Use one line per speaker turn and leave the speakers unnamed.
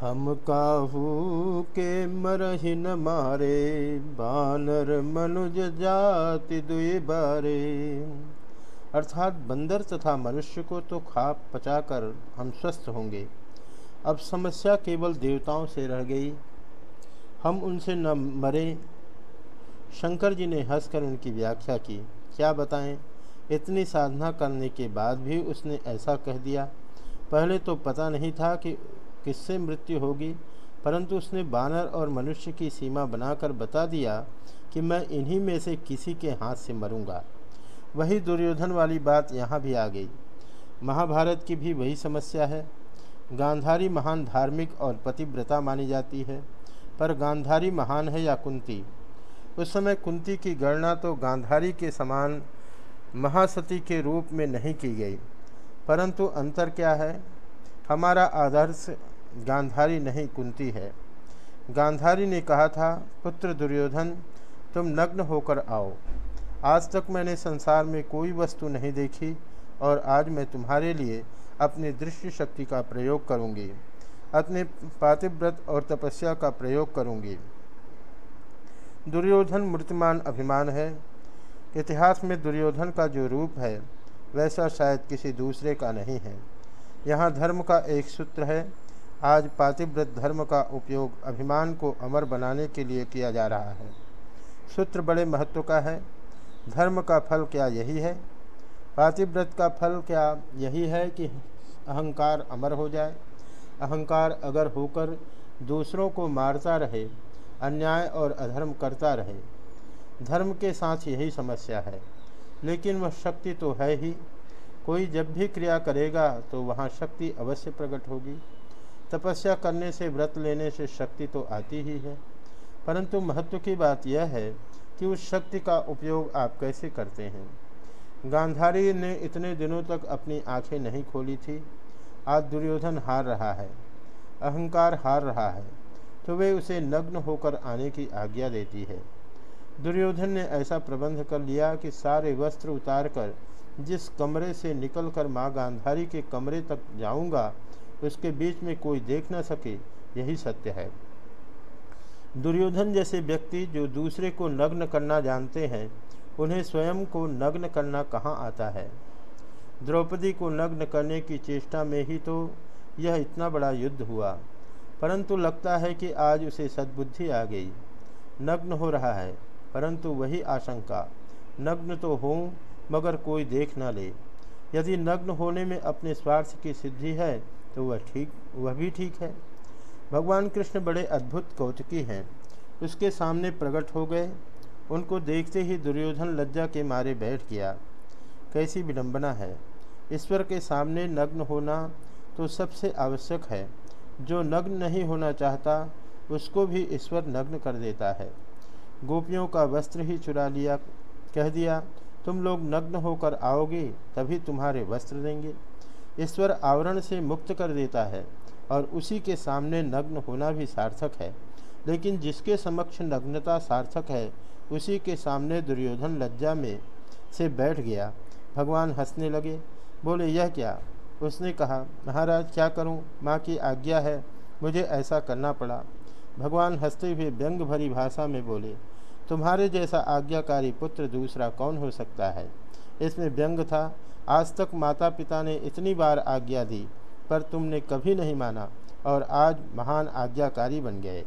हम काहू के मरहि न मारे, बानर मनुज जाति दुई बारे। अर्थात बंदर तथा मनुष्य को तो खा पचाकर हम स्वस्थ होंगे। अब समस्या केवल देवताओं से रह गई। हम उनसे न मरे। शंकर जी ने हंसकर उनकी व्याख्या की। क्या बताएँ? इतनी साधना करने के बाद भी उसने ऐसा कह दिया। पहले तो पता नहीं था कि किससे मृत्यु होगी? परंतु उसने बानर और मनुष्य की सीमा बनाकर बता दिया कि मैं इन्हीं में से किसी के हाथ से मरूँगा। वही दुर्योधन वाली बात यहाँ भी आ गई। महाभारत की भी वही समस्या है। गांधारी महान धार्मिक और पतिव्रता मानी जाती है, पर गांधारी महान है या कुंती? उस समय कुंती की गणना तो गांधारी के समान महासती के रूप में नहीं की गई, परंतु अंतर क्या है? हमारा आदर्श गांधारी नहीं कुंती है। गांधारी ने कहा था, पुत्र दुर्योधन, तुम नग्न होकर आओ। आज तक मैंने संसार में कोई वस्तु नहीं देखी और आज मैं तुम्हारे लिए अपनी दृष्टि शक्ति का प्रयोग करूँगी, अपने पातिव्रत और तपस्या का प्रयोग करूँगी। दुर्योधन मूर्तिमान अभिमान है। इतिहास में दुर्योधन का जो रूप है, वैसा शायद किसी दूसरे का नहीं है। यहाँ धर्म का एक सूत्र है आज पातिव्रत धर्म का उपयोग अभिमान को अमर बनाने के लिए किया जा रहा है। सूत्र बड़े महत्व का है। धर्म का फल क्या यही है? पातिव्रत का फल क्या यही है कि अहंकार अमर हो जाए? अहंकार अगर होकर दूसरों को मारता रहे, अन्याय और अधर्म करता रहे, धर्म के साथ यही समस्या है। लेकिन वह शक्ति तो है ही। कोई जब भी क्रिया करेगा तो वहाँ शक्ति अवश्य प्रकट होगी। तपस्या करने से, व्रत लेने से शक्ति तो आती ही है। परंतु महत्व की बात यह है कि उस शक्ति का उपयोग आप कैसे करते हैं। गांधारी ने इतने दिनों तक अपनी आँखें नहीं खोली थी। आज दुर्योधन हार रहा है, अहंकार हार रहा है तो वे उसे नग्न होकर आने की आज्ञा देती है। दुर्योधन ने ऐसा प्रबंध कर लिया कि सारे वस्त्र उतारकर जिस कमरे से निकलकर माँ गांधारी के कमरे तक जाऊँगा उसके बीच में कोई देख न सके, यही सत्य है। दुर्योधन जैसे व्यक्ति जो दूसरे को नग्न करना जानते हैं, उन्हें स्वयं को नग्न करना कहाँ आता है? द्रौपदी को नग्न करने की चेष्टा में ही तो यह इतना बड़ा युद्ध हुआ, परंतु लगता है कि आज उसे सद्बुद्धि आ गई। नग्न हो रहा है, परंतु वही आशंका, नग्न तो हो, मगर कोई देख न ले। यदि नग्न होने में अपने स्वार्थ की सिद्धि है तो वह ठीक, वह भी ठीक है। भगवान कृष्ण बड़े अद्भुत कौतुकी हैं। उसके सामने प्रकट हो गए। उनको देखते ही दुर्योधन लज्जा के मारे बैठ गया। कैसी विडंबना है। ईश्वर के सामने नग्न होना तो सबसे आवश्यक है। जो नग्न नहीं होना चाहता, उसको भी ईश्वर नग्न कर देता है। गोपियों का वस्त्र ही चुरा लिया, कह दिया, तुम लोग नग्न होकर आओगे, तभी तुम्हारे वस्त्र देंगे। ईश्वर आवरण से मुक्त कर देता है और उसी के सामने नग्न होना भी सार्थक है। लेकिन जिसके समक्ष नग्नता सार्थक है, उसी के सामने दुर्योधन लज्जा में से बैठ गया। भगवान हंसने लगे, बोले, यह क्या? उसने कहा, महाराज, क्या करूँ? माँ की आज्ञा है, मुझे ऐसा करना पड़ा। भगवान हँसते हुए व्यंग भरी भाषा में बोले, तुम्हारे जैसा आज्ञाकारी पुत्र दूसरा कौन हो सकता है? इसमें व्यंग था आज तक माता पिता ने इतनी बार आज्ञा दी, पर तुमने कभी नहीं माना और आज महान आज्ञाकारी बन गए।